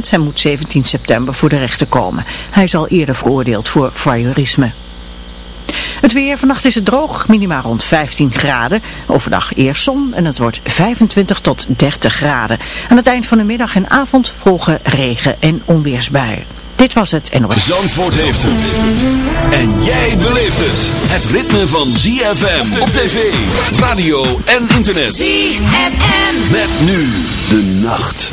Hij moet 17 september voor de rechter komen. Hij is al eerder veroordeeld voor voyeurisme. Het weer, vannacht is het droog, minimaal rond 15 graden. Overdag eerst zon en het wordt 25 tot 30 graden. Aan het eind van de middag en avond volgen regen- en onweersbuien. Dit was het en Zandvoort heeft het. En jij beleeft het. Het ritme van ZFM op tv, radio en internet. ZFM. Met nu de nacht.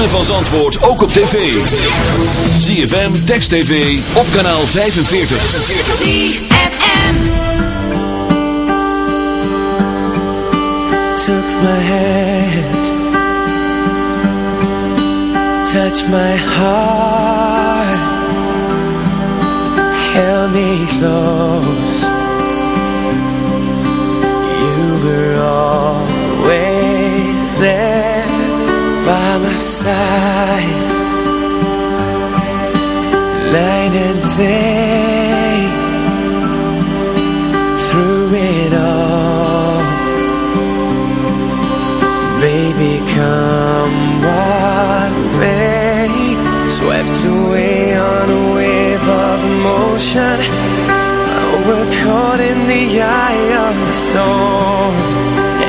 ritme van Zandvoort ook op tv. ZFM, Text TV, op kanaal 45. ZFM Took my hand Touch my heart. Held me close. You were always there by my side Night and day. Through it all. Baby, come what may. Swept away on a wave of emotion. We're caught in the eye of the storm.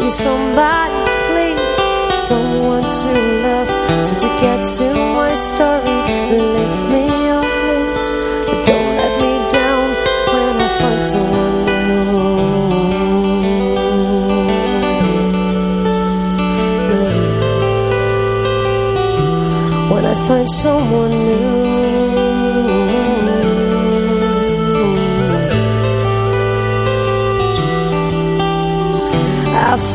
Say somebody please, someone to love. So to get to my story, lift me your hands. But don't let me down when I find someone new. When I find someone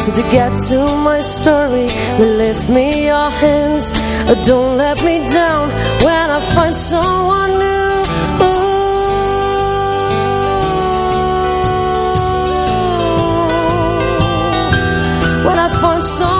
So to get to my story, lift me your hands. Uh, don't let me down when I find someone new. Ooh. When I find someone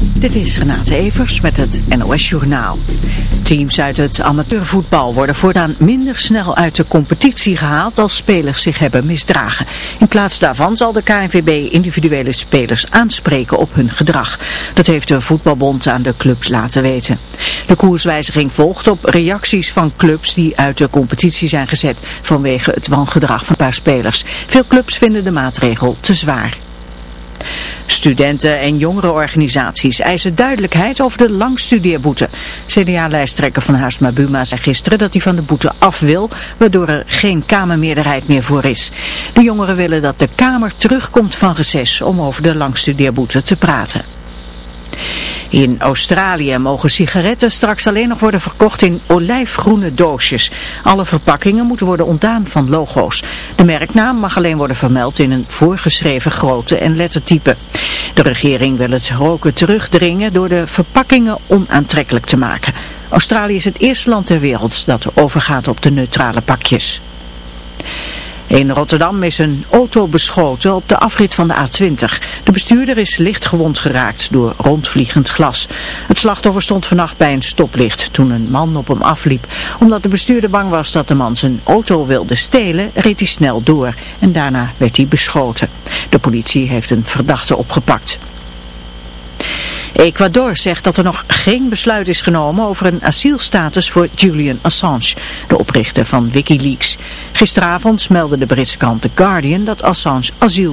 Dit is Renate Evers met het NOS Journaal. Teams uit het amateurvoetbal worden voortaan minder snel uit de competitie gehaald als spelers zich hebben misdragen. In plaats daarvan zal de KNVB individuele spelers aanspreken op hun gedrag. Dat heeft de voetbalbond aan de clubs laten weten. De koerswijziging volgt op reacties van clubs die uit de competitie zijn gezet vanwege het wangedrag van een paar spelers. Veel clubs vinden de maatregel te zwaar. Studenten- en jongerenorganisaties eisen duidelijkheid over de langstudeerboete. CDA-lijsttrekker van Huisma Buma zei gisteren dat hij van de boete af wil, waardoor er geen Kamermeerderheid meer voor is. De jongeren willen dat de Kamer terugkomt van reces om over de langstudeerboete te praten. In Australië mogen sigaretten straks alleen nog worden verkocht in olijfgroene doosjes. Alle verpakkingen moeten worden ontdaan van logo's. De merknaam mag alleen worden vermeld in een voorgeschreven grootte en lettertype. De regering wil het roken terugdringen door de verpakkingen onaantrekkelijk te maken. Australië is het eerste land ter wereld dat overgaat op de neutrale pakjes. In Rotterdam is een auto beschoten op de afrit van de A20. De bestuurder is licht gewond geraakt door rondvliegend glas. Het slachtoffer stond vannacht bij een stoplicht toen een man op hem afliep. Omdat de bestuurder bang was dat de man zijn auto wilde stelen, reed hij snel door en daarna werd hij beschoten. De politie heeft een verdachte opgepakt. Ecuador zegt dat er nog geen besluit is genomen over een asielstatus voor Julian Assange, de oprichter van Wikileaks. Gisteravond meldde de Britse krant The Guardian dat Assange asiel